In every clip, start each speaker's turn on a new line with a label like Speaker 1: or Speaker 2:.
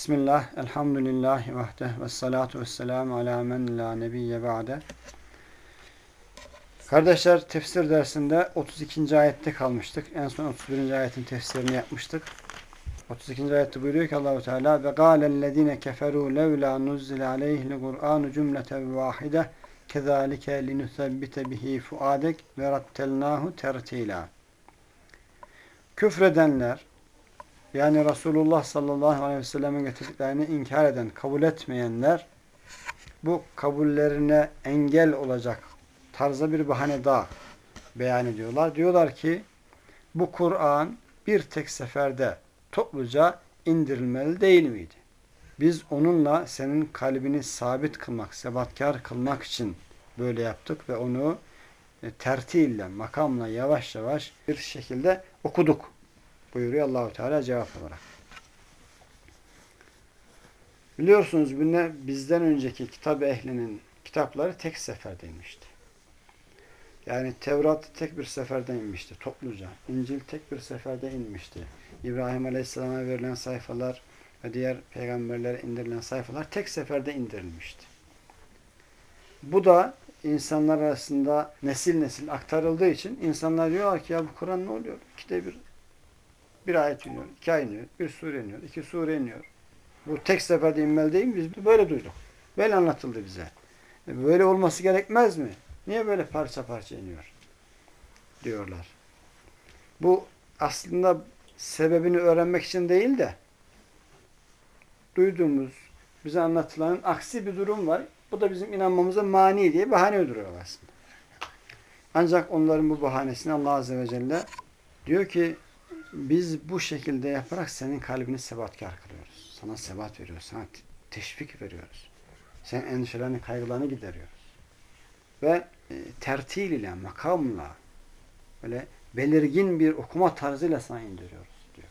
Speaker 1: Bismillah, elhamdülillahi vahdeh ve salatu ve selamu ala men la nebiyye ba'de. Kardeşler tefsir dersinde 32. ayette kalmıştık. En son 31. ayetin tefsirini yapmıştık. 32. ayette buyuruyor ki Allahu Teala ve galellezine keferu levla nuzzile aleyhil Kur'anu cümleten vahide kezalike linusabbite bihi fuadek ve rattelnahu tertila. Küfredenler yani Resulullah sallallahu aleyhi ve sellem'in getirdiklerini inkar eden, kabul etmeyenler bu kabullerine engel olacak tarzda bir bahane daha beyan ediyorlar. Diyorlar ki bu Kur'an bir tek seferde topluca indirilmeli değil miydi? Biz onunla senin kalbini sabit kılmak, sebatkar kılmak için böyle yaptık ve onu e, tertille, makamla yavaş yavaş bir şekilde okuduk buyuruyor Allahu Teala cevap olarak. Biliyorsunuz bizden önceki kitap ehlinin kitapları tek seferde inmişti. Yani Tevrat tek bir seferde inmişti topluca. İncil tek bir seferde inmişti. İbrahim Aleyhisselam'a verilen sayfalar ve diğer peygamberlere indirilen sayfalar tek seferde indirilmişti. Bu da insanlar arasında nesil nesil aktarıldığı için insanlar diyorlar ki ya bu Kur'an ne oluyor? İkide bir bir ayet iniyor, iki ayet iniyor, bir sure iniyor, iki sure iniyor. Bu tek seferde inmeli değil mi? Biz böyle duyduk. Böyle anlatıldı bize. E, böyle olması gerekmez mi? Niye böyle parça parça iniyor? Diyorlar. Bu aslında sebebini öğrenmek için değil de duyduğumuz, bize anlatılanın aksi bir durum var. Bu da bizim inanmamıza mani diye bahane uyduruyorlar aslında. Ancak onların bu bahanesini Allah Azze ve Celle diyor ki biz bu şekilde yaparak senin kalbini sebatkar kılıyoruz. Sana sebat veriyoruz. Sana teşvik veriyoruz. Sen endişelerini, kaygılarını gideriyoruz. Ve e, tertil ile, makamla böyle belirgin bir okuma tarzıyla sana indiriyoruz diyor.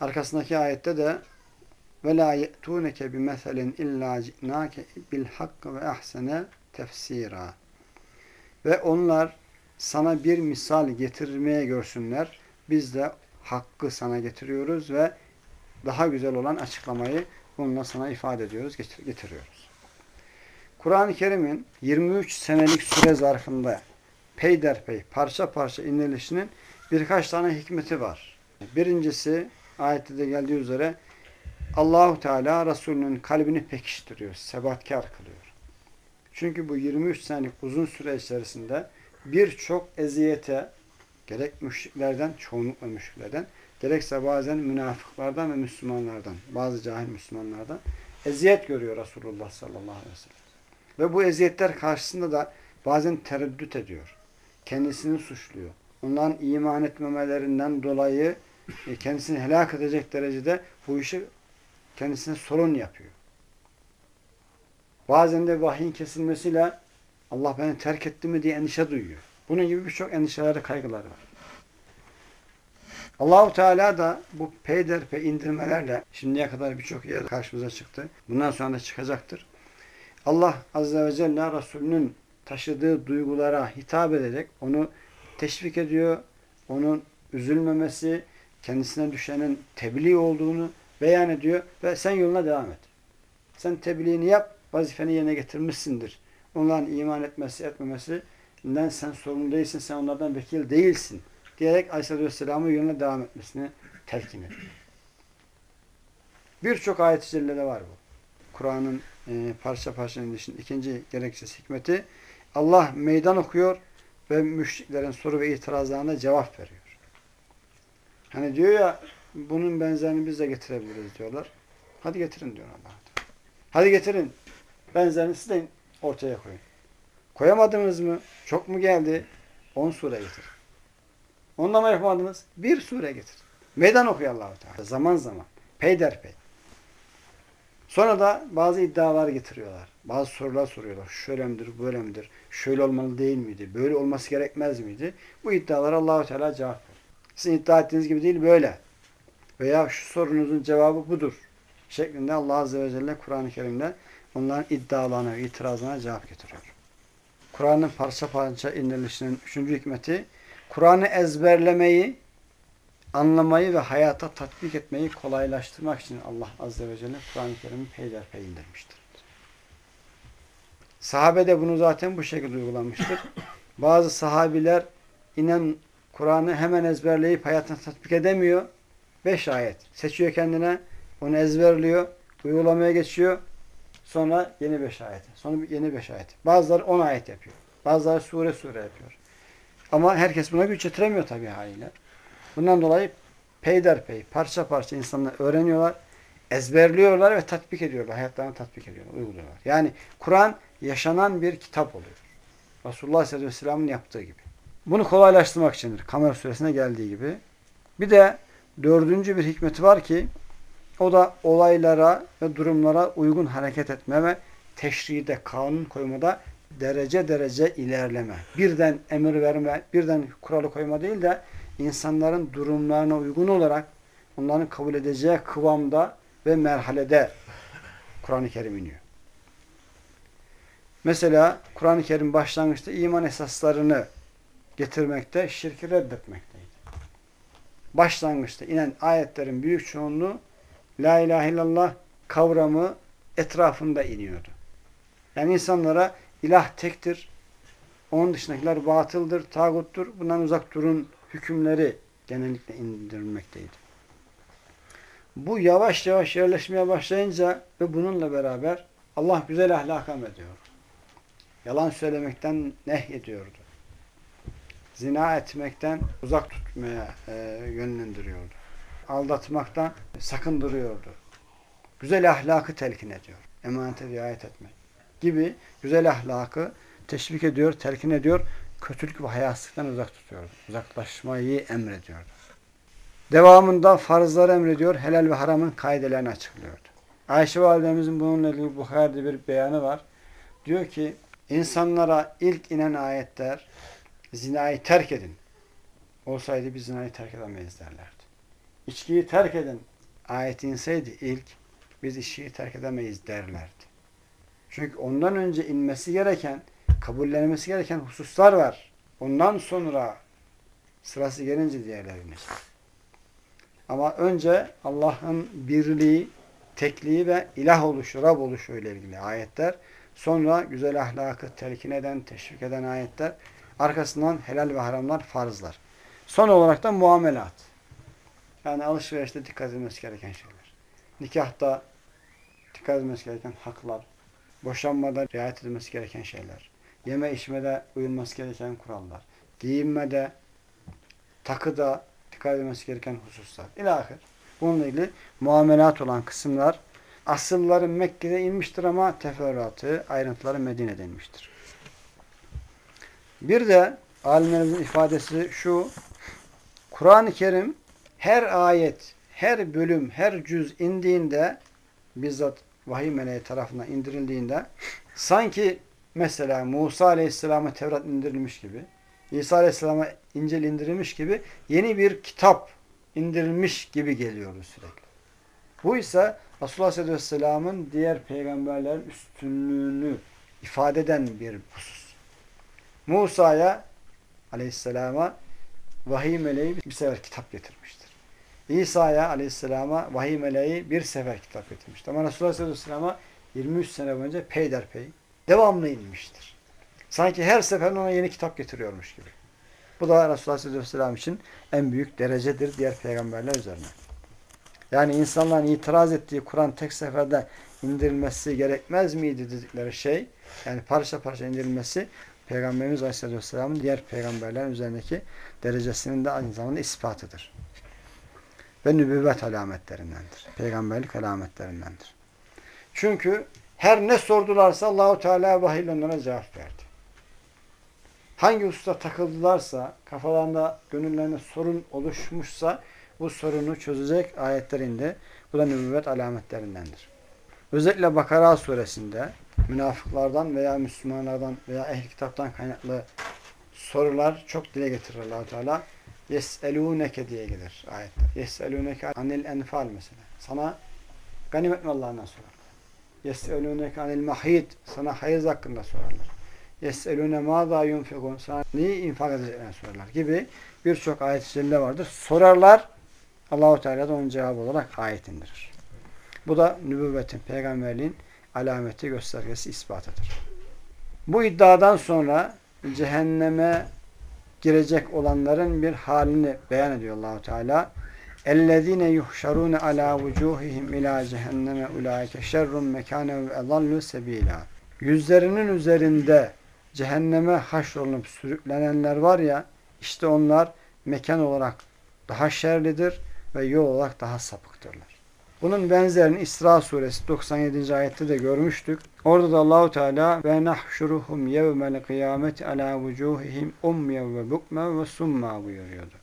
Speaker 1: Arkasındaki ayette de ve la ye'tuneke bi meselin illa ci'nake bil hakkı ve ahsene tefsira. Ve onlar sana bir misal getirmeye görsünler biz de hakkı sana getiriyoruz ve daha güzel olan açıklamayı bununla sana ifade ediyoruz, getiriyoruz. Kur'an-ı Kerim'in 23 senelik süre zarfında peyderpey, parça parça inilişinin birkaç tane hikmeti var. Birincisi ayette de geldiği üzere Allahu Teala Resulünün kalbini pekiştiriyor, sebatkar kılıyor. Çünkü bu 23 senelik uzun süre içerisinde birçok eziyete, gerek müşriklerden, çoğunlukla müşriklerden, gerekse bazen münafıklardan ve Müslümanlardan, bazı cahil Müslümanlardan eziyet görüyor Resulullah sallallahu aleyhi ve sellem. Ve bu eziyetler karşısında da bazen tereddüt ediyor. Kendisini suçluyor. Onların iman etmemelerinden dolayı e, kendisini helak edecek derecede bu işi kendisine sorun yapıyor. Bazen de vahyin kesilmesiyle Allah beni terk etti mi diye endişe duyuyor. Bunun gibi birçok endişeleri, kaygıları var. Allahu Teala da bu peyderpey indirmelerle şimdiye kadar birçok yer karşımıza çıktı. Bundan sonra da çıkacaktır. Allah Azze ve Celle Resulünün taşıdığı duygulara hitap ederek onu teşvik ediyor. Onun üzülmemesi, kendisine düşenin tebliğ olduğunu beyan ediyor ve sen yoluna devam et. Sen tebliğini yap, vazifeni yerine getirmişsindir. Onların iman etmesi, etmemesi sen sorumlu değilsin, sen onlardan vekil değilsin diyerek Aleyhisselatü Vesselam'ın yoluna devam etmesini telkin ediyor. Birçok ayet-i var bu. Kur'an'ın e, parça parça inişinin ikinci gereksiz hikmeti Allah meydan okuyor ve müşriklerin soru ve itirazlarına cevap veriyor. Hani diyor ya bunun benzerini biz de getirebiliriz diyorlar. Hadi getirin diyor Allah. Hadi getirin. Benzerini siz de ortaya koyun. Koyamadınız mı? Çok mu geldi? 10 sure getir. Onunla mı yapamadınız? Bir sure getir. Meydan okuyor allah Teala. Zaman zaman. Peyderpey. Sonra da bazı iddialar getiriyorlar. Bazı sorular soruyorlar. Şöyle midir, böyle midir? Şöyle olmalı değil miydi? Böyle olması gerekmez miydi? Bu iddialara Allahu Teala cevap verir. Sizin iddia ettiğiniz gibi değil böyle. Veya şu sorunuzun cevabı budur. Şeklinde Allah Azze ve Celle Kur'an-ı Kerim'de onların iddialarına ve itirazlarına cevap getiriyor. Kur'an'ın parça parça indirilişinin üçüncü hikmeti Kur'an'ı ezberlemeyi anlamayı ve hayata tatbik etmeyi kolaylaştırmak için Allah Azze ve Celle Kur'an-ı Kerim'i peyderpey indirmiştir. Sahabe de bunu zaten bu şekilde uygulamıştır. Bazı sahabiler inen Kur'an'ı hemen ezberleyip hayatına tatbik edemiyor. Beş ayet. Seçiyor kendine, onu ezberliyor, uygulamaya geçiyor. Sonra yeni beş ayet. Sonra yeni beş ayet. Bazıları on ayet yapıyor. Bazıları sure sure yapıyor. Ama herkes buna güç yetiremiyor tabii haliyle. Bundan dolayı peyderpey, parça parça insanlar öğreniyorlar, ezberliyorlar ve tatbik ediyorlar. Hayatlarına tatbik ediyorlar, uyguluyorlar. Yani Kur'an yaşanan bir kitap oluyor. Resulullah sallallahu aleyhi ve sellem'in yaptığı gibi. Bunu kolaylaştırmak içindir. Kamer suresine geldiği gibi. Bir de dördüncü bir hikmeti var ki o da olaylara ve durumlara uygun hareket etme ve teşride, kanun koymada derece derece ilerleme. Birden emir verme, birden kuralı koyma değil de insanların durumlarına uygun olarak onların kabul edeceği kıvamda ve merhalede Kur'an-ı Kerim iniyor. Mesela Kur'an-ı Kerim başlangıçta iman esaslarını getirmekte, şirki reddetmekteydi. Başlangıçta inen ayetlerin büyük çoğunluğu La ilahe illallah kavramı etrafında iniyordu. Yani insanlara ilah tektir, onun dışındakiler batıldır, tağuttur, bundan uzak durun hükümleri genellikle indirilmekteydi. Bu yavaş yavaş yerleşmeye başlayınca ve bununla beraber Allah güzel ahlak emrediyor. Yalan söylemekten nehyediyordu. Zina etmekten uzak tutmaya e, yönlendiriyordu. Aldatmaktan sakındırıyordu. Güzel ahlakı telkin ediyor. Emanete riayet etmek gibi güzel ahlakı teşvik ediyor, telkin ediyor. Kötülük ve hayasızlıktan uzak tutuyor. Uzaklaşmayı emrediyordu. Devamında farzları emrediyor, helal ve haramın kaidelerini açıklıyordu. Ayşe validemizin bununla ilgili Bukhari'de bir beyanı var. Diyor ki, insanlara ilk inen ayetler zinayı terk edin. Olsaydı biz zinayı terk edemeyiz derlerdi. İçkiyi terk edin. Ayet inseydi ilk biz içkiyi terk edemeyiz derlerdi. Çünkü ondan önce inmesi gereken, kabullenmesi gereken hususlar var. Ondan sonra sırası gelince diğerleri inecek. Ama önce Allah'ın birliği, tekliği ve ilah oluşu, Rab oluşu ile ilgili ayetler. Sonra güzel ahlakı telkin eden, teşvik eden ayetler. Arkasından helal ve haramlar, farzlar. Son olarak da muamelat. Yani alışverişte dikkat edilmesi gereken şeyler. Nikahta dikkat edilmesi gereken haklar. Boşanmada riayet edilmesi gereken şeyler. Yeme içmede uyulması gereken kurallar. Giyinmede, takıda dikkat edilmesi gereken hususlar. İlahir. Bununla ilgili muamelat olan kısımlar asılları Mekke'de inmiştir ama teferruatı, ayrıntıları Medine'de inmiştir. Bir de alimlerimizin ifadesi şu, Kur'an-ı Kerim her ayet, her bölüm, her cüz indiğinde bizzat vahiy meleği tarafından indirildiğinde sanki mesela Musa Aleyhisselam'a Tevrat indirilmiş gibi İsa Aleyhisselam'a İncil indirilmiş gibi yeni bir kitap indirilmiş gibi geliyordu sürekli. Bu ise Resulullah Aleyhisselam'ın diğer peygamberlerin üstünlüğünü ifade eden bir husus. Musa'ya Aleyhisselam'a vahiy meleği bir sefer kitap getirmiştir. İsa'ya Aleyhisselam'a vahiy meleği bir sefer kitap getirmiştir. Ama Resulullah Aleyhisselam'a 23 sene boyunca peyderpey devamlı inmiştir. Sanki her seferinde ona yeni kitap getiriyormuş gibi. Bu da Resulullah Aleyhisselam için en büyük derecedir diğer peygamberler üzerine. Yani insanların itiraz ettiği Kur'an tek seferde indirilmesi gerekmez miydi dedikleri şey, yani parça parça indirilmesi Peygamberimiz Aleyhisselam'ın diğer peygamberlerin üzerindeki derecesinin de aynı zamanda ispatıdır. Ve nübüvvet alametlerindendir. Peygamberlik alametlerindendir. Çünkü her ne sordularsa Allahu Teala vahiy onlara cevap verdi. Hangi hususta takıldılarsa, kafalarında, gönüllerinde sorun oluşmuşsa bu sorunu çözecek ayetler indi. Bu da nübüvvet alametlerindendir. Özellikle Bakara suresinde münafıklardan veya Müslümanlardan veya ehl kitaptan kaynaklı sorular çok dile getirir allah Teala. Yes'elûneke diye gelir ayetler. Yes'elûneke anil enfal mesela. Sana ganimet mallarından sorarlar. Yes'elûneke anil mahid. Sana hayız hakkında sorarlar. Yes'elûne mâzâ yunfikûn. Sana neyi infak edeceklerini sorarlar gibi birçok ayet-i vardır. Sorarlar Allahu Teala da onun cevabı olarak ayet indirir. Bu da nübüvvetin, peygamberliğin alameti, göstergesi, ispatıdır. Bu iddiadan sonra cehenneme girecek olanların bir halini beyan ediyor Allahu Teala. Ellezine yuhşarun ala vucuhihim ila cehenneme ulaike şerrun mekane ve edallu sebila. Yüzlerinin üzerinde cehenneme haşrolunup sürüklenenler var ya işte onlar mekan olarak daha şerlidir ve yol olarak daha sapıktırlar. Bunun benzerini İsra suresi 97. ayette de görmüştük. Orada da Allahu Teala ve nahşuruhum yevmel kıyameti ala vucuhihim umye ve bukme ve summa buyuruyordu.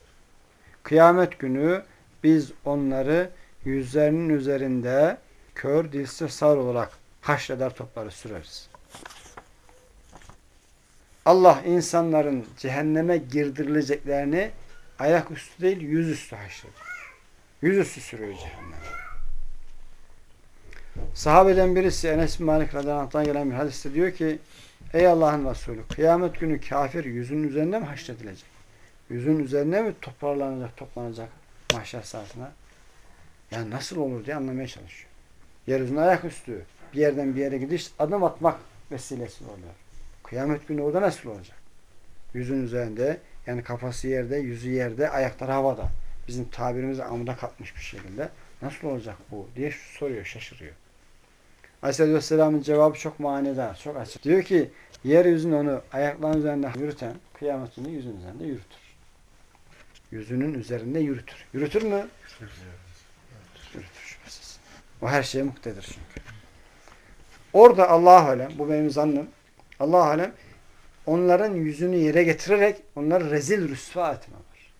Speaker 1: Kıyamet günü biz onları yüzlerinin üzerinde kör, dilsiz, sağır olarak haşreder topları süreriz. Allah insanların cehenneme girdirileceklerini ayaküstü değil yüzüstü haşreder. Yüzüstü sürüyor cehenneme. Sahabeden birisi Enes bin Malik radıyallahu gelen bir hadiste diyor ki Ey Allah'ın Resulü kıyamet günü kafir yüzünün üzerinde mi haşredilecek? Yüzün üzerine mi toparlanacak, toplanacak mahşer saatine? Ya nasıl olur diye anlamaya çalışıyor. Yeryüzünde ayaküstü bir yerden bir yere gidiş adım atmak vesilesi oluyor. Kıyamet günü orada nasıl olacak? Yüzün üzerinde yani kafası yerde, yüzü yerde, ayakları havada. Bizim tabirimize amuda katmış bir şekilde. Nasıl olacak bu diye soruyor, şaşırıyor. Aleyhisselatü Vesselam'ın cevabı çok manidar, çok açık. Diyor ki, yeryüzünü onu ayaklarının üzerinde yürüten, kıyametini yüzün üzerinde yürütür. Yüzünün üzerinde yürütür. Yürütür mü? Yürütür şüphesiz. O her şeye muktedir çünkü. Orada Allah alem, bu benim zannım, Allah alem onların yüzünü yere getirerek onları rezil rüsva etme var.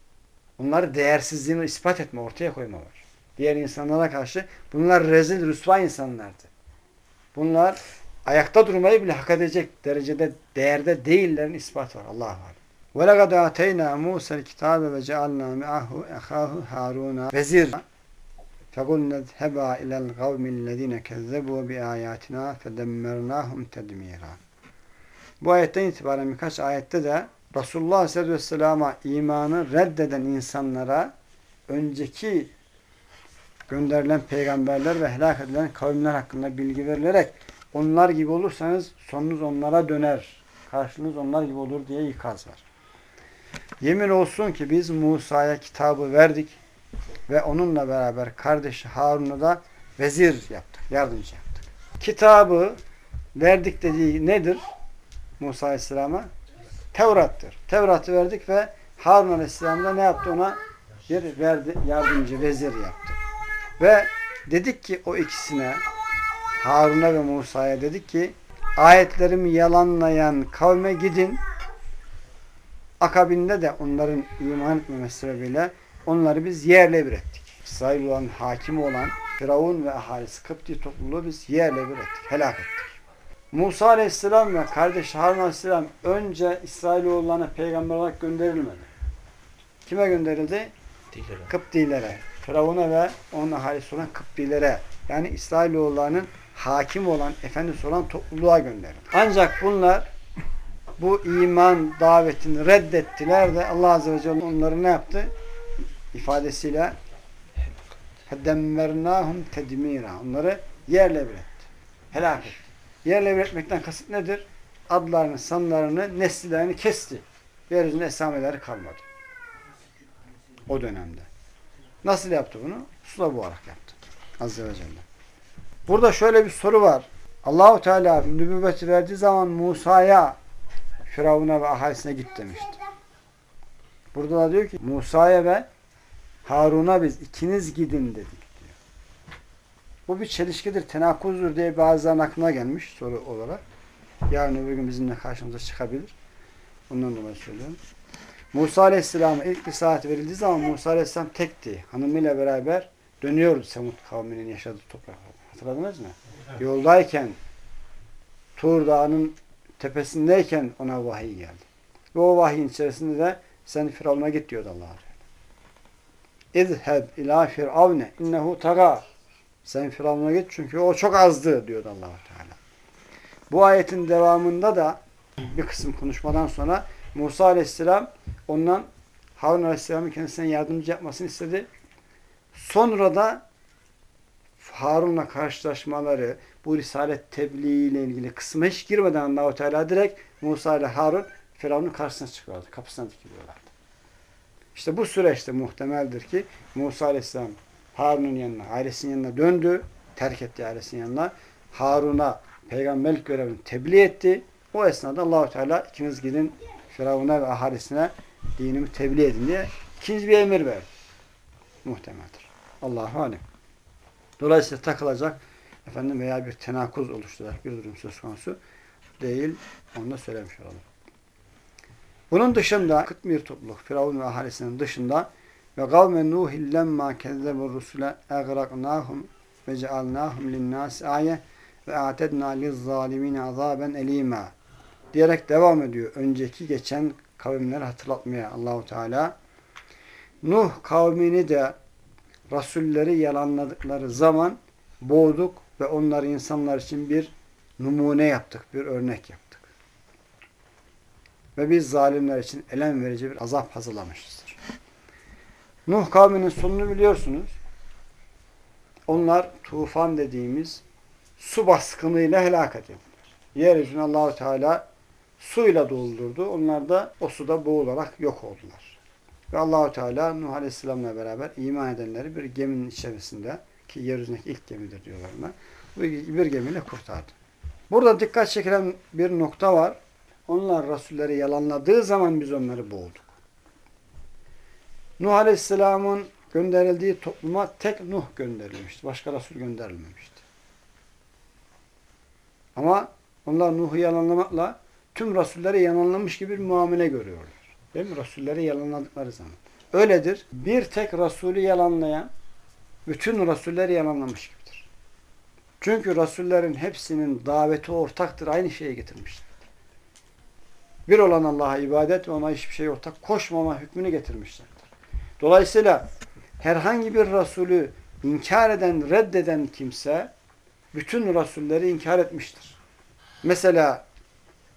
Speaker 1: Onları değersizliğini ispat etme, ortaya koyma var. Diğer insanlara karşı bunlar rezil rüsva insanlardı. Bunlar ayakta durmayı bile hak edecek derecede değerde değillerin ispat var. Allah var. وَلَقَدْ آتَيْنَا مُوسَى الْكِتَابَ وَجَعَلْنَا مِعَهُ اَخَاهُ هَارُونَ وَزِيرًا فَقُلْنَا اذْهَبَا إِلَى الْقَوْمِ الَّذ۪ينَ كَذَّبُوا بِآيَاتِنَا فَدَمَّرْنَاهُمْ تَدْمِيرًا Bu ayetten itibaren birkaç ayette de Resulullah Aleyhisselatü Vesselam'a imanı reddeden insanlara önceki gönderilen peygamberler ve helak edilen kavimler hakkında bilgi verilerek onlar gibi olursanız sonunuz onlara döner. Karşınız onlar gibi olur diye ikaz var. Yemin olsun ki biz Musa'ya kitabı verdik ve onunla beraber kardeşi Harun'u da vezir yaptık, yardımcı yaptık. Kitabı verdik dediği nedir? Musa Aleyhisselam'a Tevrat'tır. Tevrat'ı verdik ve Harun Aleyhisselam da ne yaptı ona? Bir verdi, yardımcı, vezir yaptı. Ve dedik ki o ikisine Harun'a ve Musa'ya dedik ki ayetlerimi yalanlayan kavme gidin akabinde de onların iman etmemesi sebebiyle onları biz yerle bir ettik. İsrail olan, hakimi olan Firavun ve ahalisi Kıpti topluluğu biz yerle bir ettik, helak ettik. Musa Aleyhisselam ve kardeş Harun Aleyhisselam önce İsrailoğullarına peygamber olarak gönderilmedi. Kime gönderildi?
Speaker 2: Dilere.
Speaker 1: Kıptilere. Firavun'a ve onun ahalisi olan Kıptilere. Yani İsrailoğullarının hakim olan, efendisi olan topluluğa gönderildi. Ancak bunlar bu iman davetini reddettiler de Allah Azze ve Celle onları ne yaptı? İfadesiyle فَدَمَّرْنَاهُمْ تَدْمِيرًا Onları yerle bir etti. Helak etti. Yerle bir etmekten kasıt nedir? Adlarını, sanlarını, nesillerini kesti. Yeryüzünde esameleri kalmadı. O dönemde. Nasıl yaptı bunu? Suda boğarak yaptı. Azze ve Celle. Burada şöyle bir soru var. Allahu Teala nübüvveti verdiği zaman Musa'ya Firavun'a ve ahalisine git demişti. Burada da diyor ki Musa'ya ve Harun'a biz ikiniz gidin dedik diyor. Bu bir çelişkidir, tenakuzdur diye bazılarının aklına gelmiş soru olarak. Yarın öbür gün bizimle karşımıza çıkabilir. Ondan dolayı söylüyorum. Musa Aleyhisselam'a ilk saat verildiği zaman Musa Aleyhisselam tekti. Hanımıyla beraber dönüyordu Semut kavminin yaşadığı topraklarda. Hatırladınız mı? Yoldayken Tur Dağı'nın tepesindeyken ona vahiy geldi. Ve o vahyin içerisinde de sen Firavun'a git diyordu Allah Teala. İzheb ila firavne innehu taga. Sen Firavun'a git çünkü o çok azdı diyordu allah Teala. Bu ayetin devamında da bir kısım konuşmadan sonra Musa Aleyhisselam ondan Harun Aleyhisselam'ın kendisine yardımcı yapmasını istedi. Sonra da Harun'la karşılaşmaları, bu risalet tebliğ ile ilgili kısma hiç girmeden Allahu Teala direkt Musa ile Harun Firavun'un karşısına çıkıyorlardı. Kapısına dikiliyorlardı. İşte bu süreçte muhtemeldir ki Musa Aleyhisselam Harun'un yanına, ailesinin yanına döndü. Terk etti ailesinin yanına. Harun'a peygamberlik görevini tebliğ etti. O esnada Allahu Teala ikiniz gidin Firavun'a ve ahalisine dinimi tebliğ edin diye ikinci bir emir verdi. Muhtemeldir. Allahu alem. Dolayısıyla takılacak efendim veya bir tenakuz oluşturacak bir durum söz konusu değil. Onu da söylemiş olalım. Bunun dışında Kıtmir topluluk, Firavun ve ahalisinin dışında ve kavme Nuhil lemma kezzebu rusule egraqnahum ve cealnahum linnâs aye ve a'tedna lizzalimine azaben elîmâ diyerek devam ediyor. Önceki geçen kavimleri hatırlatmaya Allahu Teala. Nuh kavmini de Rasulleri yalanladıkları zaman boğduk ve onları insanlar için bir numune yaptık, bir örnek yaptık. Ve biz zalimler için elem verici bir azap hazırlamışızdır. Nuh kavminin sonunu biliyorsunuz. Onlar tufan dediğimiz su baskınıyla helak edildiler. Yeryüzünü Allahu Teala suyla doldurdu. Onlar da o suda boğularak yok oldular. Ve Allahu Teala Nuh Aleyhisselam'la beraber iman edenleri bir geminin içerisinde ki yeryüzündeki ilk gemidir diyorlar ona. Bir gemiyle kurtardı. Burada dikkat çekilen bir nokta var. Onlar Rasulleri yalanladığı zaman biz onları boğduk. Nuh Aleyhisselam'ın gönderildiği topluma tek Nuh gönderilmişti. Başka Resul gönderilmemişti. Ama onlar Nuh'u yalanlamakla tüm Rasulleri yalanlamış gibi bir muamele görüyorlar. Değil mi? Rasulleri yalanladıkları zaman. Öyledir. Bir tek Resulü yalanlayan bütün Rasulleri yalanlamış gibidir. Çünkü Rasullerin hepsinin daveti ortaktır. Aynı şeye getirmişlerdir. Bir olan Allah'a ibadet ve ona hiçbir şey ortak koşmama hükmünü getirmişlerdir. Dolayısıyla herhangi bir Resulü inkar eden, reddeden kimse bütün Rasulleri inkar etmiştir. Mesela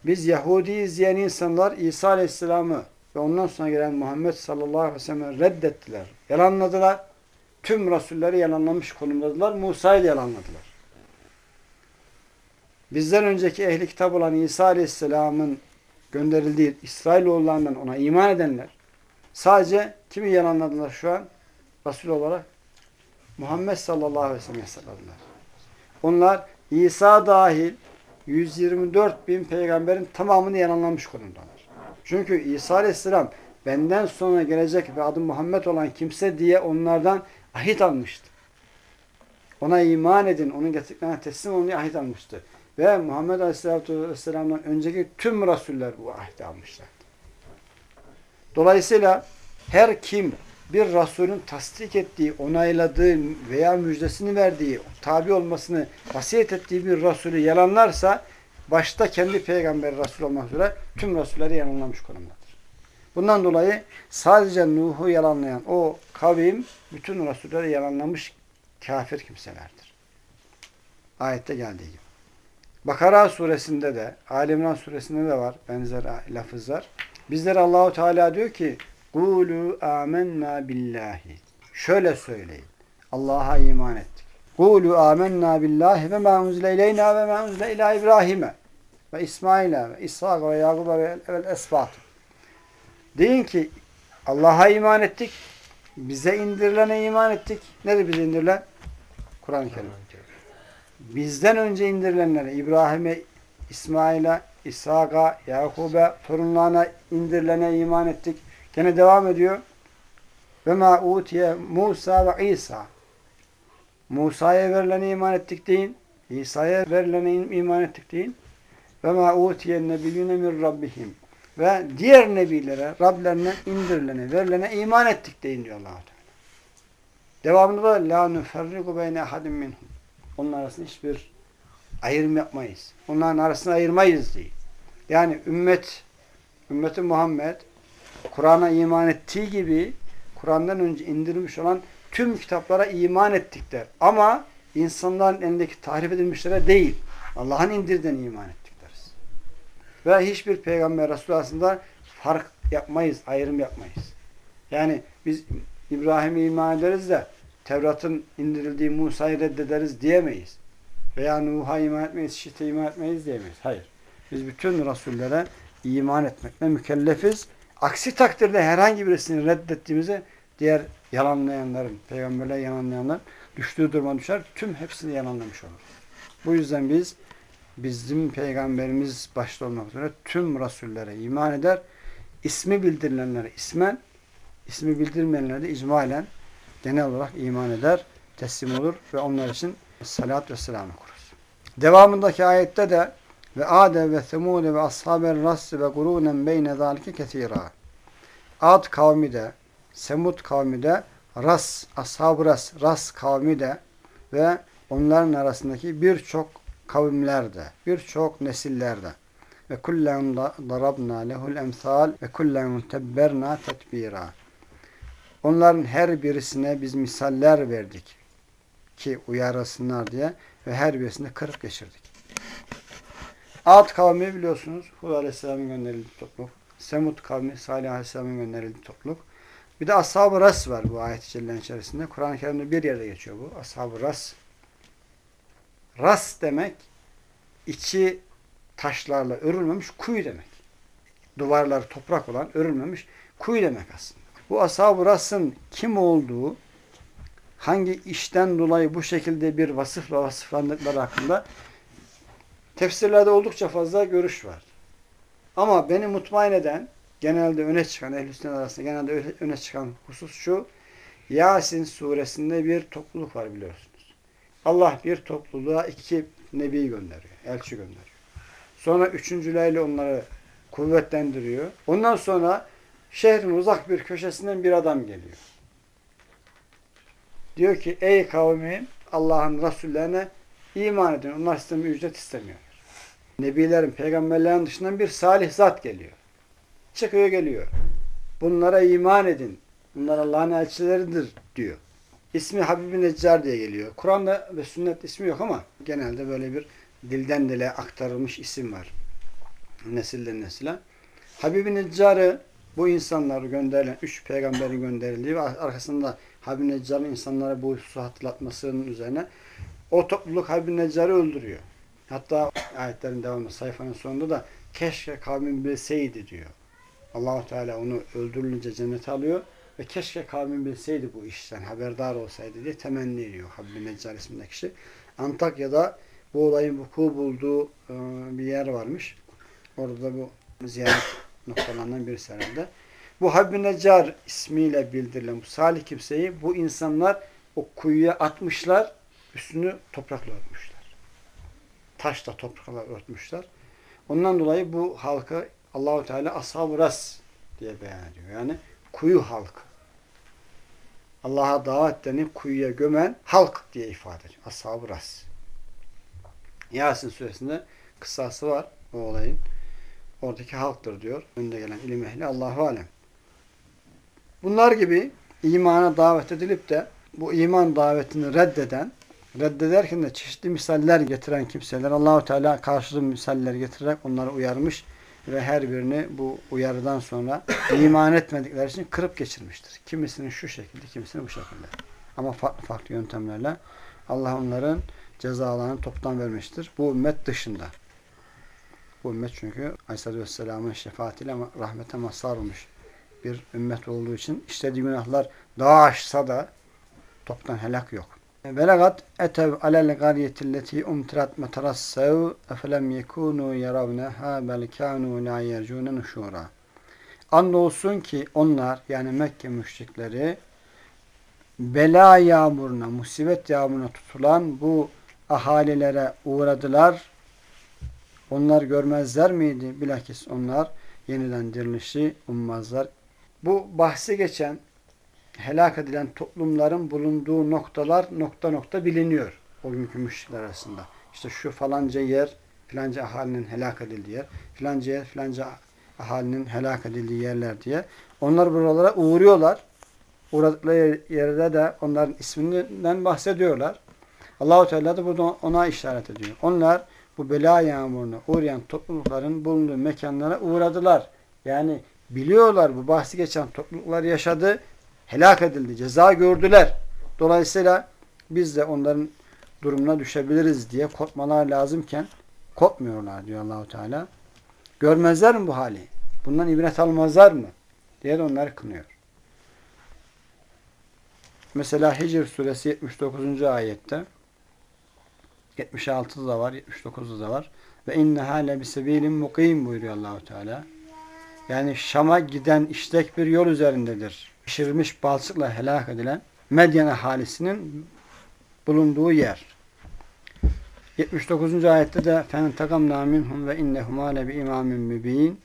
Speaker 1: biz Yahudi izleyen insanlar İsa Aleyhisselam'ı ve ondan sonra gelen Muhammed sallallahu aleyhi ve sellem'i reddettiler. Yalanladılar. Tüm Rasulleri yalanlamış konumdadılar. Musa'yı yalanladılar. Bizden önceki ehli kitap olan İsa Aleyhisselam'ın gönderildiği İsrailoğullarından ona iman edenler sadece kimi yalanladılar şu an? Resul olarak Muhammed sallallahu aleyhi ve sellem yasakladılar. Onlar İsa dahil 124 bin peygamberin tamamını yalanlamış konumdalar. Çünkü İsa aleyhisselam benden sonra gelecek ve adı Muhammed olan kimse diye onlardan ahit almıştı. Ona iman edin, onun getirdiklerine teslim olun diye ahit almıştı. Ve Muhammed Aleyhisselatü Vesselam'dan önceki tüm Rasuller bu ahdi almışlardı. Dolayısıyla her kim bir Resulün tasdik ettiği, onayladığı veya müjdesini verdiği, tabi olmasını vasiyet ettiği bir Resulü yalanlarsa başta kendi peygamberi Resul olmak üzere tüm Resulleri yalanlamış konumdadır. Bundan dolayı sadece Nuh'u yalanlayan o kavim bütün Resulleri yalanlamış kafir kimselerdir. Ayette geldiği gibi. Bakara suresinde de, Alimran suresinde de var benzer lafızlar. Bizlere Allahu Teala diyor ki Kulu amennâ billahi. Şöyle söyleyin. Allah'a iman ettik. Kulu amennâ billahi ve mâ unzile ileyna ve mâ unzile ilâ İbrahim'e ve İsmail'e ve İshak ve Yakub'a ve el esbat. Deyin ki Allah'a iman ettik. Bize indirilene iman ettik. Nedir bize indirilen? Kur'an-ı Kerim. Bizden önce indirilenlere İbrahim'e, İsmail'e, İshak'a, Yakub'a, torunlarına indirilene iman ettik. Gene devam ediyor. Ve ma utiye Musa ve İsa. Musa'ya verilene iman ettik deyin. İsa'ya verilene iman ettik deyin. Ve ma utiye nebiyyüne min rabbihim. Ve diğer nebilere, Rablerine indirilene, verilene iman ettik deyin diyor allah Teala. Devamında da la nuferriku beyne ahadim minhum. Onun arasında hiçbir ayrım yapmayız. Onların arasında ayırmayız diye. Yani ümmet, ümmeti Muhammed Kur'an'a iman ettiği gibi Kur'an'dan önce indirilmiş olan tüm kitaplara iman ettik der. Ama insanların elindeki tahrif edilmişlere değil. Allah'ın indirdiğine iman ettik deriz. Ve hiçbir peygamber Resulü arasında fark yapmayız, ayrım yapmayız. Yani biz İbrahim'e iman ederiz de Tevrat'ın indirildiği Musa'yı reddederiz diyemeyiz. Veya Nuh'a iman etmeyiz, Şit'e iman etmeyiz diyemeyiz. Hayır. Biz bütün Resullere iman etmekle mükellefiz. Aksi takdirde herhangi birisini reddettiğimizde diğer yalanlayanların, peygamberler yalanlayanlar düştüğü duruma düşer. Tüm hepsini yalanlamış olur. Bu yüzden biz bizim peygamberimiz başta olmak üzere tüm rasullere iman eder. İsmi bildirilenlere ismen, ismi bildirmeyenlere de icmalen genel olarak iman eder, teslim olur ve onlar için salat ve selam okuruz. Devamındaki ayette de ve Ade ve Semude ve ashaber ras ve gurunen beyne zalike kesira. Ad kavmi de, Semud kavmi de, Ras, ashab Ras, Ras kavmi de ve onların arasındaki birçok kavimlerde, birçok nesillerde ve kullen darabna lehul emsal ve kullen tebberna tetbira. Onların her birisine biz misaller verdik ki uyarasınlar diye ve her birisini kırıp geçirdik. Ad kavmi biliyorsunuz Hud Aleyhisselam'ın gönderildiği topluluk. Semud kavmi Salih Aleyhisselam'ın gönderildiği topluluk. Bir de Ashab-ı Ras var bu ayet-i içerisinde. Kur'an-ı Kerim'de bir yerde geçiyor bu. Ashab-ı Ras. Ras demek içi taşlarla örülmemiş kuyu demek. Duvarları toprak olan örülmemiş kuyu demek aslında. Bu Ashab-ı Ras'ın kim olduğu hangi işten dolayı bu şekilde bir vasıfla vasıflandıkları hakkında tefsirlerde oldukça fazla görüş var. Ama beni mutmain eden, genelde öne çıkan, ehl arasında genelde öne çıkan husus şu, Yasin suresinde bir topluluk var biliyorsunuz. Allah bir topluluğa iki nebi gönderiyor, elçi gönderiyor. Sonra üçüncülerle onları kuvvetlendiriyor. Ondan sonra şehrin uzak bir köşesinden bir adam geliyor. Diyor ki ey kavmim Allah'ın Resullerine iman edin. Onlar sizden bir ücret istemiyor. Nebilerin, peygamberlerin dışından bir salih zat geliyor. Çıkıyor geliyor. Bunlara iman edin. Bunlar Allah'ın elçileridir diyor. İsmi Habib-i Neccar diye geliyor. Kur'an'da ve sünnet ismi yok ama genelde böyle bir dilden dile aktarılmış isim var. Nesilden nesile. Habib-i Neccar'ı bu insanları gönderilen, üç peygamberin gönderildiği ve arkasında Habib-i Neccar'ın insanlara bu hususu hatırlatmasının üzerine o topluluk Habib-i Neccar'ı öldürüyor. Hatta ayetlerin devamı sayfanın sonunda da keşke kavmin bilseydi diyor. Allahu Teala onu öldürülünce cennete alıyor ve keşke kavmin bilseydi bu işten haberdar olsaydı diye temenni ediyor Habib Neccar ismindeki kişi. Antakya'da bu olayın vuku bulduğu e, bir yer varmış. Orada da bu ziyaret noktalarından birisi herhalde. Bu Habib Neccar ismiyle bildirilen bu salih kimseyi bu insanlar o kuyuya atmışlar, üstünü toprakla örtmüşler taşla toprakla örtmüşler. Ondan dolayı bu halkı Allahu Teala ashab-ı ras diye beyan ediyor. Yani kuyu halkı. Allah'a davet denip kuyuya gömen halk diye ifade ediyor. Ashab-ı ras. Yasin suresinde kıssası var o olayın. Oradaki halktır diyor. Önde gelen ilim ehli Allahu alem. Bunlar gibi imana davet edilip de bu iman davetini reddeden reddederken de çeşitli misaller getiren kimseler Allahu Teala karşılığı misaller getirerek onları uyarmış ve her birini bu uyarıdan sonra iman etmedikleri için kırıp geçirmiştir. Kimisinin şu şekilde, kimisinin bu şekilde. Ama farklı farklı yöntemlerle Allah onların cezalarını toptan vermiştir. Bu ümmet dışında. Bu ümmet çünkü Aleyhisselatü Vesselam'ın şefaatiyle rahmete mazhar olmuş bir ümmet olduğu için işlediği günahlar daha aşsa da toptan helak yok. Velagat etev alel garyetilleti umtirat metarassev efelem yekunu yaravneha bel kanu la yercune nuşura. Andolsun ki onlar yani Mekke müşrikleri bela yağmuruna, musibet yağmuruna tutulan bu ahalilere uğradılar. Onlar görmezler miydi? Bilakis onlar yeniden dirilişi ummazlar. Bu bahsi geçen helak edilen toplumların bulunduğu noktalar nokta nokta biliniyor o günkü müşrikler arasında. İşte şu falanca yer filanca ahalinin helak edildiği yer, filanca yer filanca ahalinin helak edildiği yerler diye. Onlar buralara uğruyorlar. Uğradıkları yerde de onların isminden bahsediyorlar. Allahu Teala da burada ona işaret ediyor. Onlar bu bela yağmuruna uğrayan toplulukların bulunduğu mekanlara uğradılar. Yani biliyorlar bu bahsi geçen topluluklar yaşadı helak edildi, ceza gördüler. Dolayısıyla biz de onların durumuna düşebiliriz diye korkmalar lazımken korkmuyorlar diyor Allahu Teala. Görmezler mi bu hali? Bundan ibret almazlar mı? diye de onları kınıyor. Mesela Hicr suresi 79. ayette 76'da da var, 79'da da var. Ve inne hale bi sebilin mukim buyuruyor Allahu Teala. Yani Şam'a giden işlek bir yol üzerindedir Pişirilmiş balçıkla helak edilen Medyen ahalisinin bulunduğu yer. 79. ayette de فَاَنْتَقَمْنَا مِنْهُمْ ve innehum ale bi imamin mübin.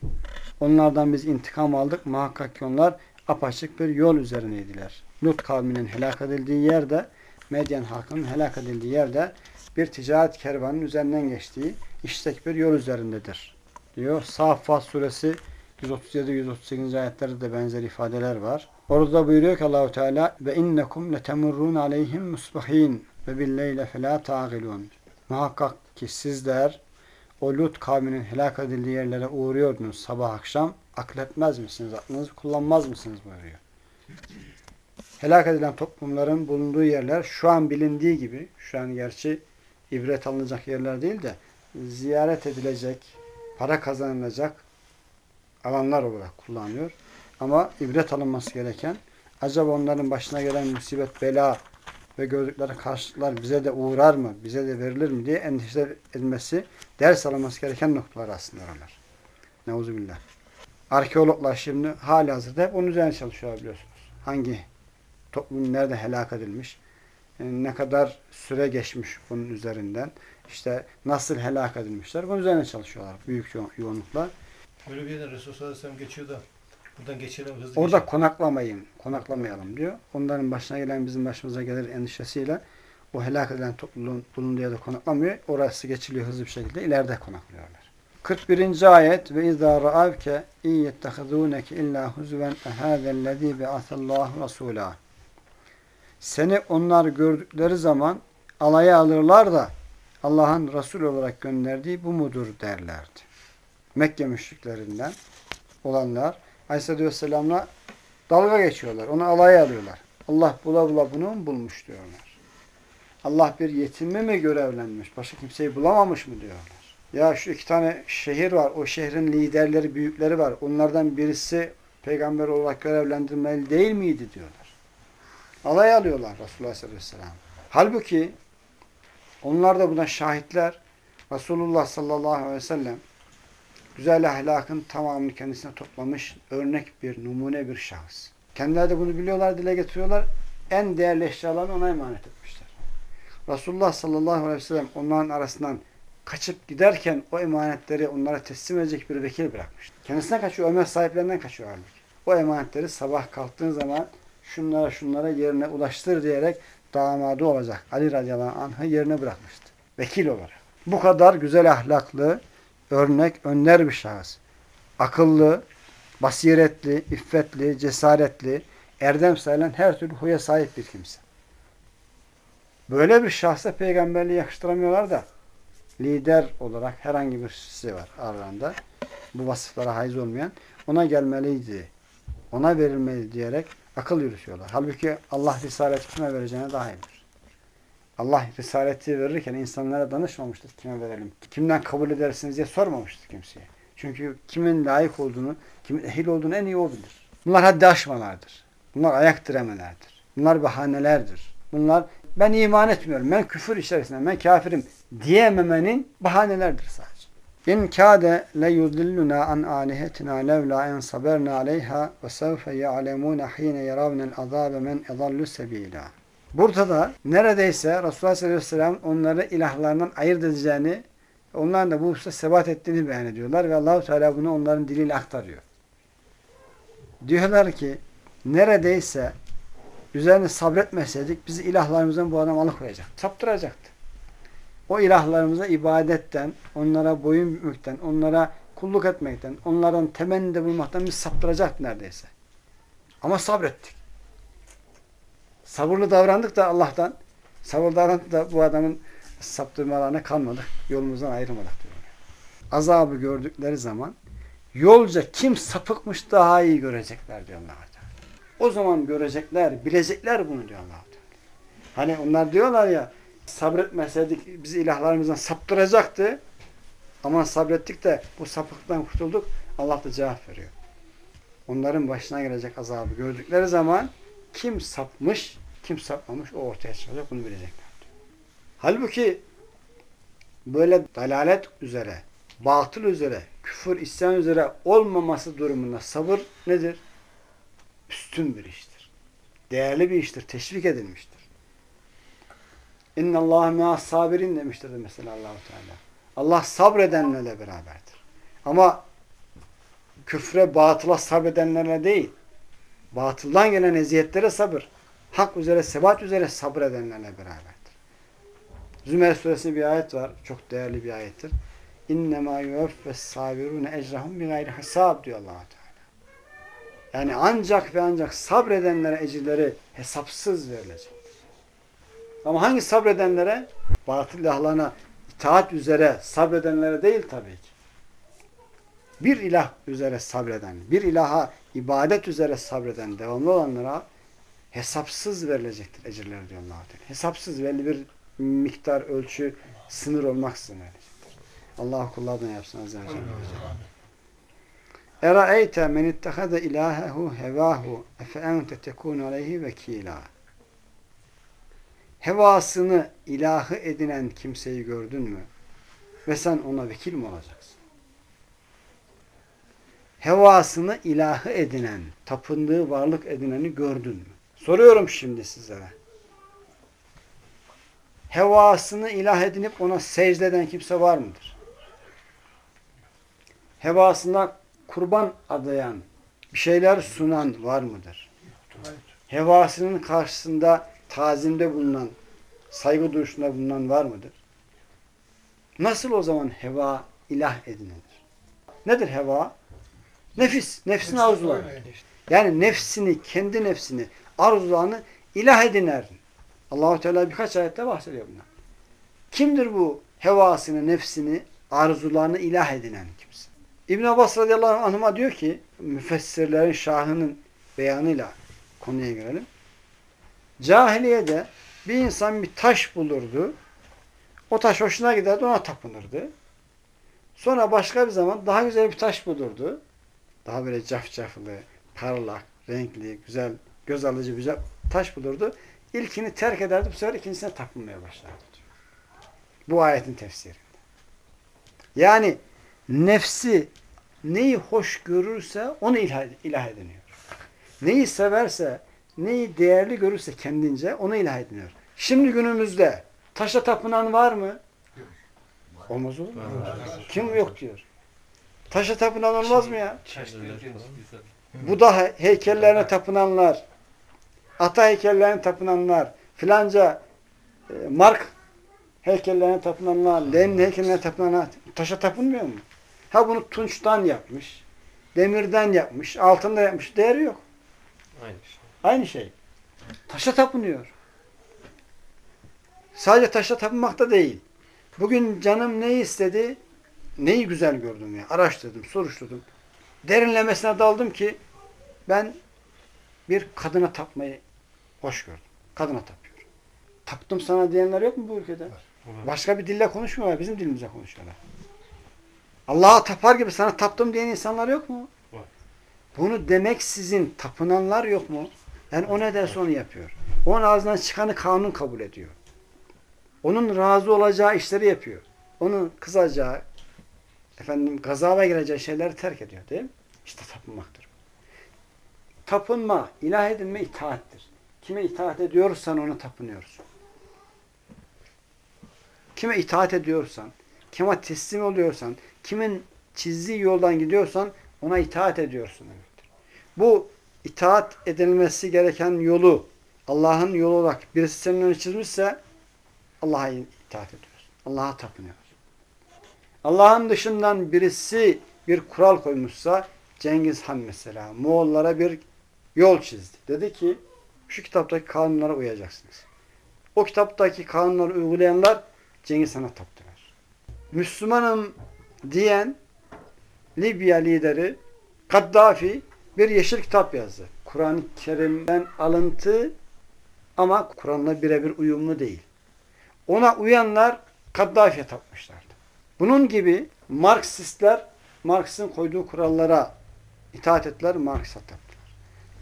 Speaker 1: Onlardan biz intikam aldık. Muhakkak ki onlar apaçık bir yol üzerineydiler. Lut kavminin helak edildiği yerde, Medyen halkının helak edildiği yerde bir ticaret kervanının üzerinden geçtiği işlek bir yol üzerindedir. Diyor. Saffat suresi 137-138. ayetlerde de benzer ifadeler var. Orada buyuruyor ki Allahu Teala ve innekum letemurrun aleyhim musbihin ve billeyle fela tağilun. Muhakkak ki sizler o Lut kavminin helak edildiği yerlere uğruyordunuz sabah akşam. Akletmez misiniz? Aklınızı kullanmaz mısınız buyuruyor. Helak edilen toplumların bulunduğu yerler şu an bilindiği gibi, şu an gerçi ibret alınacak yerler değil de ziyaret edilecek, para kazanılacak alanlar olarak kullanılıyor. Ama ibret alınması gereken acaba onların başına gelen musibet, bela ve gördükleri karşılıklar bize de uğrar mı, bize de verilir mi diye endişe edilmesi, ders alınması gereken noktalar aslında oralar. Neuzubillah. Arkeologlar şimdi hali hazırda hep onun üzerine çalışıyor biliyorsunuz. Hangi toplum nerede helak edilmiş, ne kadar süre geçmiş bunun üzerinden, işte nasıl helak edilmişler, bunun üzerine çalışıyorlar büyük yo yoğunlukla.
Speaker 2: Böyle bir yerden Resulullah sallallahu aleyhi ve sellem geçiyor da buradan geçelim hızlı
Speaker 1: Orada
Speaker 2: geçelim.
Speaker 1: konaklamayın, konaklamayalım diyor. Onların başına gelen bizim başımıza gelir endişesiyle o helak edilen topluluğun bulunduğu yerde konaklamıyor. Orası geçiliyor hızlı bir şekilde. ileride konaklıyorlar. 41. ayet ve izâ ra'avke iyyettehizûneke illâ huzven ehâzellezî be'athallâhu rasûlâ. Seni onlar gördükleri zaman alaya alırlar da Allah'ın Resul olarak gönderdiği bu mudur derlerdi. Mekke müşriklerinden olanlar Aleyhisselam'la dalga geçiyorlar. Onu alaya alıyorlar. Allah bula bula bunu mu bulmuş diyorlar. Allah bir yetimi mi görevlenmiş? Başka kimseyi bulamamış mı diyorlar. Ya şu iki tane şehir var. O şehrin liderleri, büyükleri var. Onlardan birisi peygamber olarak görevlendirmeli değil miydi diyorlar. Alay alıyorlar Resulullah sallallahu aleyhi. Halbuki onlar da buna şahitler. Resulullah sallallahu aleyhi ve sellem güzel ahlakın tamamını kendisine toplamış örnek bir, numune bir şahıs. Kendileri de bunu biliyorlar, dile getiriyorlar. En değerli eşyalarını ona emanet etmişler. Resulullah sallallahu aleyhi ve sellem onların arasından kaçıp giderken o emanetleri onlara teslim edecek bir vekil bırakmış. Kendisine kaçıyor, Ömer sahiplerinden kaçıyor halbuki. O emanetleri sabah kalktığın zaman şunlara şunlara yerine ulaştır diyerek damadı olacak Ali radıyallahu anh'ı yerine bırakmıştı. Vekil olarak. Bu kadar güzel ahlaklı, örnek, önder bir şahıs. Akıllı, basiretli, iffetli, cesaretli, erdem sayılan her türlü huya sahip bir kimse. Böyle bir şahsa peygamberliği yakıştıramıyorlar da lider olarak herhangi bir şey var aralarında. Bu vasıflara haiz olmayan ona gelmeliydi. Ona verilmeli diyerek akıl yürütüyorlar. Halbuki Allah risaleti kime vereceğine daha. Allah risaleti verirken insanlara danışmamıştır kime verelim. Kimden kabul edersiniz diye sormamıştır kimseye. Çünkü kimin layık olduğunu, kimin ehil olduğunu en iyi o bilir. Bunlar haddi aşmalardır. Bunlar ayak diremelerdir. Bunlar bahanelerdir. Bunlar ben iman etmiyorum, ben küfür içerisinde, ben kafirim diyememenin bahanelerdir sadece. İn kâde le yudilluna an alihetina levla en saberna aleyha ve sevfe ya'lemûne hîne yaravnel azâbe men edallu. Burada da neredeyse Resulullah sallallahu aleyhi ve sellem onları ilahlarından ayırt edeceğini, onların da bu hususta sebat ettiğini beyan ediyorlar ve Allahu Teala bunu onların diliyle aktarıyor. Diyorlar ki neredeyse üzerine sabretmeseydik bizi ilahlarımızdan bu adam alıkoyacak. Saptıracaktı. O ilahlarımıza ibadetten, onlara boyun bükmekten, onlara kulluk etmekten, onlardan temennide bulmaktan biz saptıracaktı neredeyse. Ama sabrettik. Sabırlı davrandık da Allah'tan, sabırlı davrandık da bu adamın saptırmalarına kalmadık, yolumuzdan ayrılmadık diyor. Azabı gördükleri zaman yolca kim sapıkmış daha iyi görecekler diyor allah. O zaman görecekler, bilecekler bunu diyor allah. Hani onlar diyorlar ya sabretmeseydik bizi ilahlarımızdan saptıracaktı. Ama sabrettik de bu sapıklıktan kurtulduk. Allah da cevap veriyor. Onların başına gelecek azabı gördükleri zaman kim sapmış, kim sapmamış o ortaya çıkacak bunu bilecekler. Halbuki böyle dalalet üzere, batıl üzere, küfür, isyan üzere olmaması durumunda sabır nedir? Üstün bir iştir. Değerli bir iştir. Teşvik edilmiştir. İnna Allah me'as sabirin demiştir de mesela Allahu Teala. Allah sabredenlerle beraberdir. Ama küfre, batıla sabredenlerle değil. Batıldan gelen eziyetlere sabır. Hak üzere, sebat üzere sabredenlerle beraberdir. Zümer suresinde bir ayet var. Çok değerli bir ayettir. İnnemâ yüveffes sabirûne ecrahum bi gayri hesab diyor allah Teala. Yani ancak ve ancak sabredenlere ecirleri hesapsız verilecek. Ama hangi sabredenlere? Batıl ilahlarına itaat üzere sabredenlere değil tabii ki. Bir ilah üzere sabreden, bir ilaha ibadet üzere sabreden, devamlı olanlara hesapsız verilecektir ecirleri diyor allah Teala. Hesapsız belli bir miktar, ölçü, sınır olmaksızın verecektir. Allah kullardan yapsın azze ve celle. Eraeyte men ittehade ilahehu hevahu efe ente tekunu aleyhi vekila. Hevasını ilahı edinen kimseyi gördün mü? Ve sen ona vekil mi olacaksın? Hevasını ilahı edinen, tapındığı varlık edineni gördün mü? Soruyorum şimdi sizlere. Hevasını ilah edinip ona secde eden kimse var mıdır? Hevasına kurban adayan, bir şeyler sunan var mıdır? Hevasının karşısında tazimde bulunan, saygı duruşunda bulunan var mıdır? Nasıl o zaman heva ilah edinilir? Nedir heva? Nefis, nefsin arzuları. Yani nefsini, kendi nefsini, arzularını ilah ediner. Allahu Teala birkaç ayette bahsediyor bundan. Kimdir bu hevasını, nefsini, arzularını ilah edinen kimse? İbn Abbas radıyallahu anh'a diyor ki, müfessirlerin şahının beyanıyla konuya girelim. Cahiliyede bir insan bir taş bulurdu. O taş hoşuna giderdi, ona tapınırdı. Sonra başka bir zaman daha güzel bir taş bulurdu. Daha böyle cafcaflı, parlak, renkli, güzel, göz alıcı bir taş bulurdu. İlkini terk ederdi, bu sefer ikincisine tapınmaya başlardı. Bu ayetin tefsirinde. Yani nefsi neyi hoş görürse onu ilah, ilah ediniyor. Neyi severse, neyi değerli görürse kendince onu ilah ediniyor. Şimdi günümüzde taşa tapınan var mı? Olmaz olur mu? Kim yok diyor. Taşa tapınan olmaz mı ya? Buda heykellerine tapınanlar, ata heykellerine tapınanlar, filanca e, Mark heykellerine tapınanlar, Lenin heykellerine tapınanlar taşa tapınmıyor mu? Ha bunu tunçtan yapmış, demirden yapmış, altında yapmış. Değeri yok.
Speaker 3: Aynı şey.
Speaker 1: Aynı şey. Taşa tapınıyor. Sadece taşa tapınmakta değil. Bugün canım neyi istedi? Neyi güzel gördüm ya. Araştırdım, soruşturdum. Derinlemesine daldım ki ben bir kadına tapmayı hoş gördüm. Kadına tapıyor. Taptım sana diyenler yok mu bu ülkede? Başka bir dille konuşmuyorlar. Bizim dilimize konuşuyorlar. Allah'a tapar gibi sana taptım diyen insanlar yok mu?
Speaker 3: Var.
Speaker 1: Bunu demek sizin tapınanlar yok mu? Yani o ne derse onu yapıyor. Onun ağzından çıkanı kanun kabul ediyor. Onun razı olacağı işleri yapıyor. Onun kızacağı, efendim gazaba gireceği şeyleri terk ediyor değil mi? İşte tapınmaktır. Tapınma, ilah edinme itaattir. Kime itaat ediyorsan ona tapınıyorsun. Kime itaat ediyorsan, kime teslim oluyorsan, kimin çizdiği yoldan gidiyorsan ona itaat ediyorsun demektir. Bu itaat edilmesi gereken yolu Allah'ın yolu olarak birisi senin önüne çizmişse Allah'a itaat ediyorsun. Allah'a tapınıyorsun. Allah'ın dışından birisi bir kural koymuşsa Cengiz Han mesela Moğollara bir yol çizdi. Dedi ki şu kitaptaki kanunlara uyacaksınız. O kitaptaki kanunları uygulayanlar Cengiz Han'a taptılar. Müslümanım diyen Libya lideri Kaddafi bir yeşil kitap yazdı. Kur'an-ı Kerim'den alıntı Ama Kur'an'la birebir uyumlu değil. Ona uyanlar Kaddafi'ye tapmışlardı. Bunun gibi Marksistler Marx'ın koyduğu kurallara itaat ettiler, Marx'a taptılar.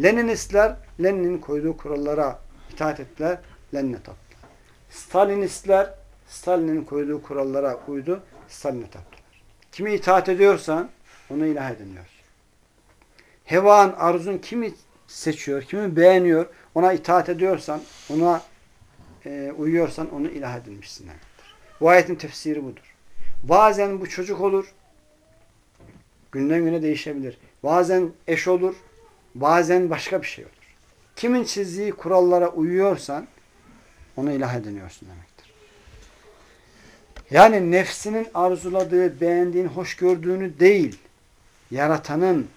Speaker 1: Leninistler Lenin'in koyduğu kurallara itaat ettiler, Lenin'e taptılar. Stalinistler Stalin'in koyduğu kurallara uydu, Stalin'e taptılar. Kimi itaat ediyorsan onu ilah ediniyorsun. Hevan, arzun kimi seçiyor, kimi beğeniyor, ona itaat ediyorsan, ona e, uyuyorsan onu ilah edinmişsin demektir. Bu ayetin tefsiri budur. Bazen bu çocuk olur, günden güne değişebilir. Bazen eş olur, bazen başka bir şey olur. Kimin çizdiği kurallara uyuyorsan onu ilah ediniyorsun demektir. Yani nefsinin arzuladığı, beğendiğin, hoş gördüğünü değil, yaratanın,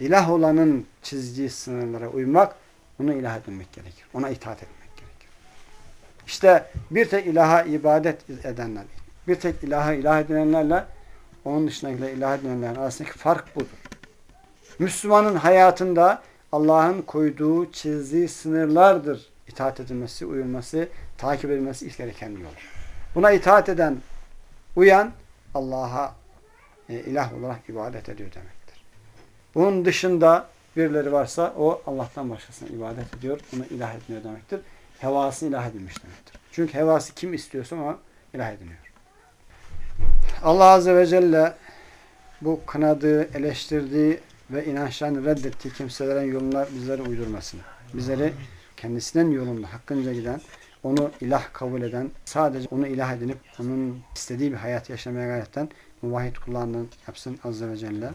Speaker 1: ilah olanın çizdiği sınırlara uymak, onu ilah edinmek gerekir. Ona itaat etmek gerekir. İşte bir tek ilaha ibadet edenler, bir tek ilaha ilah edinenlerle onun dışındakiler ilah edinenlerin arasındaki fark budur. Müslümanın hayatında Allah'ın koyduğu, çizdiği sınırlardır itaat edilmesi, uyulması, takip edilmesi gereken yol. Buna itaat eden, uyan Allah'a e, ilah olarak ibadet ediyor demektir. Bunun dışında birileri varsa o Allah'tan başkasına ibadet ediyor, onu ilah ediniyor demektir. Hevasını ilah edilmiş demektir. Çünkü hevası kim istiyorsa o ilah ediniyor. Allah Azze ve Celle bu kınadığı, eleştirdiği ve inançlarını reddettiği kimselerin yoluna bizleri uydurmasın. Bizleri kendisinden yolunda hakkınca giden, onu ilah kabul eden, sadece onu ilah edinip onun istediği bir hayat yaşamaya gayret eden muvahhid kullarından yapsın Azze ve Celle.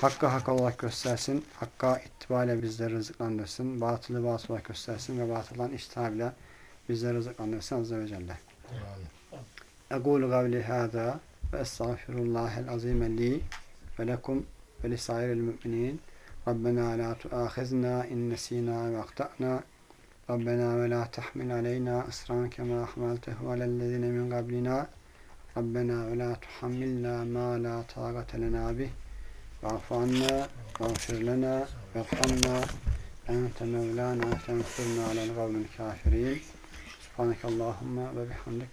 Speaker 1: Hakkı hak olarak göstersin, hakka itibariyle bizleri rızıklandırsın, batılı batıl olarak göstersin ve batıldan iştihabıyla bizleri rızıklandırsın Azze ve Celle. أقول قولي هذا وأستغفر الله العظيم لي ولكم ولسائر المؤمنين. ربنا لا تؤاخذنا إن نسينا وأخطأنا. ربنا ولا تحمل علينا أسرا كما حملته على الذين من قبلنا. ربنا ولا تحملنا ما لا طاقة لنا به. واعف عنا واغفر لنا وارحمنا. أنت مولانا فانصرنا على القوم الكافرين. سبحانك اللهم وبحمدك.